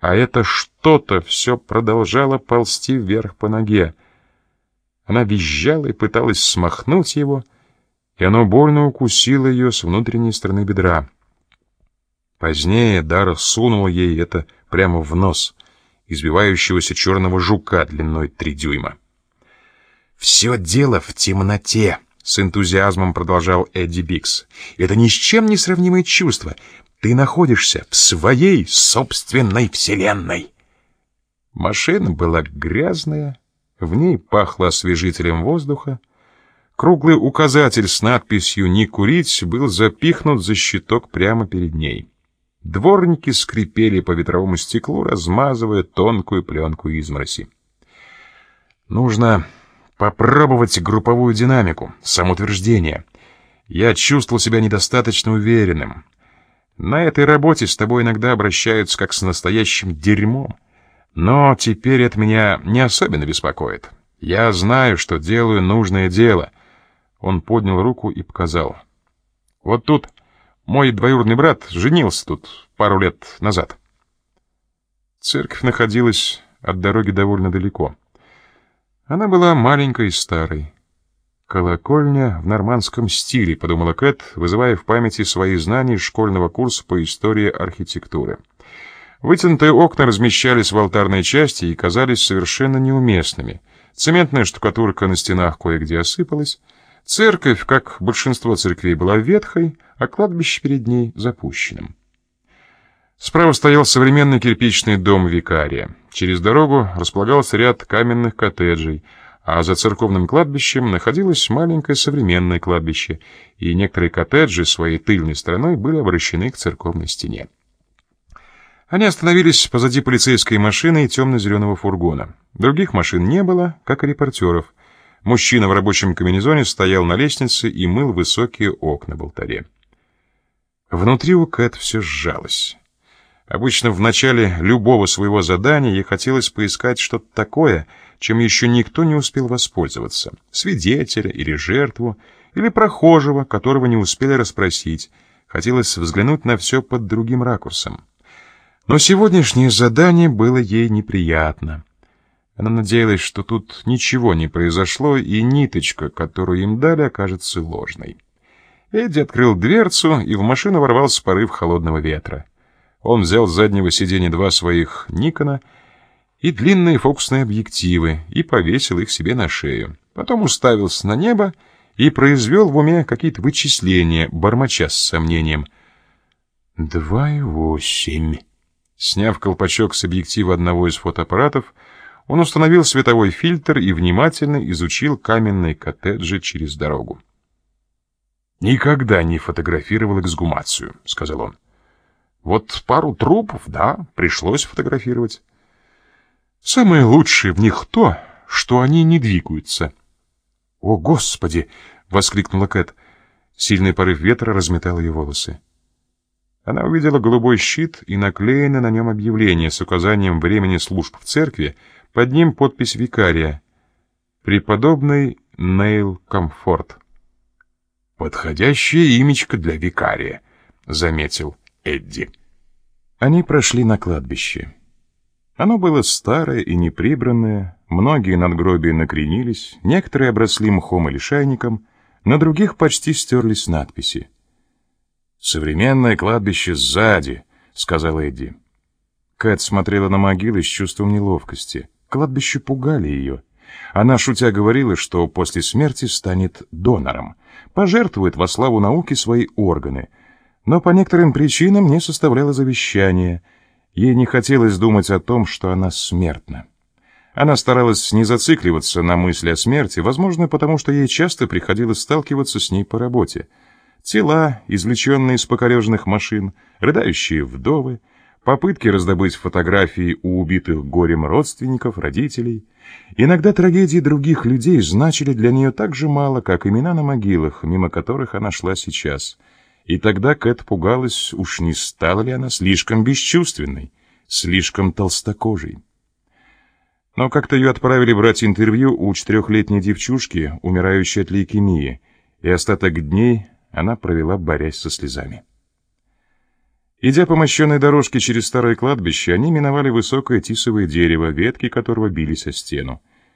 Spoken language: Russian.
а это что-то все продолжало ползти вверх по ноге. Она визжала и пыталась смахнуть его, и оно больно укусило ее с внутренней стороны бедра. Позднее Дара сунула ей это прямо в нос, избивающегося черного жука длиной три дюйма. «Все дело в темноте», — с энтузиазмом продолжал Эдди Бикс. «Это ни с чем не сравнимое чувство. Ты находишься в своей собственной вселенной». Машина была грязная, в ней пахло освежителем воздуха. Круглый указатель с надписью «Не курить» был запихнут за щиток прямо перед ней. Дворники скрипели по ветровому стеклу, размазывая тонкую пленку измороси. «Нужно попробовать групповую динамику, самоутверждение. Я чувствовал себя недостаточно уверенным. На этой работе с тобой иногда обращаются как с настоящим дерьмом. Но теперь это меня не особенно беспокоит. Я знаю, что делаю нужное дело. Он поднял руку и показал. Вот тут мой двоюродный брат женился тут пару лет назад. Церковь находилась от дороги довольно далеко. Она была маленькой и старой. «Колокольня в нормандском стиле», — подумала Кэт, вызывая в памяти свои знания школьного курса по истории архитектуры. Вытянутые окна размещались в алтарной части и казались совершенно неуместными. Цементная штукатурка на стенах кое-где осыпалась. Церковь, как большинство церквей, была ветхой, а кладбище перед ней запущенным. Справа стоял современный кирпичный дом викария. Через дорогу располагался ряд каменных коттеджей — а за церковным кладбищем находилось маленькое современное кладбище, и некоторые коттеджи своей тыльной стороной были обращены к церковной стене. Они остановились позади полицейской машины и темно-зеленого фургона. Других машин не было, как и репортеров. Мужчина в рабочем комбинезоне стоял на лестнице и мыл высокие окна в алтаре. Внутри у Кэт все сжалось. Обычно в начале любого своего задания ей хотелось поискать что-то такое — чем еще никто не успел воспользоваться, свидетеля или жертву, или прохожего, которого не успели расспросить. Хотелось взглянуть на все под другим ракурсом. Но сегодняшнее задание было ей неприятно. Она надеялась, что тут ничего не произошло, и ниточка, которую им дали, окажется ложной. Эдди открыл дверцу, и в машину ворвался порыв холодного ветра. Он взял с заднего сиденья два своих Никона — и длинные фокусные объективы и повесил их себе на шею. Потом уставился на небо и произвел в уме какие-то вычисления, бормоча с сомнением. «Два и восемь». Сняв колпачок с объектива одного из фотоаппаратов, он установил световой фильтр и внимательно изучил каменные коттеджи через дорогу. «Никогда не фотографировал эксгумацию», — сказал он. «Вот пару трупов, да, пришлось фотографировать». Самое лучшее в них то, что они не двигаются. «О, Господи!» — воскликнула Кэт. Сильный порыв ветра разметал ее волосы. Она увидела голубой щит и наклеенное на нем объявление с указанием времени служб в церкви, под ним подпись викария. «Преподобный Нейл Комфорт». «Подходящее имечко для викария», — заметил Эдди. Они прошли на кладбище. Оно было старое и неприбранное, многие надгробия накренились, некоторые обросли мхом или шайником, на других почти стерлись надписи. «Современное кладбище сзади», — сказал Эдди. Кэт смотрела на могилы с чувством неловкости. Кладбище пугали ее. Она, шутя, говорила, что после смерти станет донором, пожертвует во славу науки свои органы, но по некоторым причинам не составляла завещания — Ей не хотелось думать о том, что она смертна. Она старалась не зацикливаться на мысли о смерти, возможно, потому что ей часто приходилось сталкиваться с ней по работе. Тела, извлеченные из покореженных машин, рыдающие вдовы, попытки раздобыть фотографии у убитых горем родственников, родителей. Иногда трагедии других людей значили для нее так же мало, как имена на могилах, мимо которых она шла сейчас — и тогда Кэт пугалась, уж не стала ли она слишком бесчувственной, слишком толстокожей. Но как-то ее отправили брать интервью у четырехлетней девчушки, умирающей от лейкемии, и остаток дней она провела, борясь со слезами. Идя по мощенной дорожке через старое кладбище, они миновали высокое тисовое дерево, ветки которого бились о стену.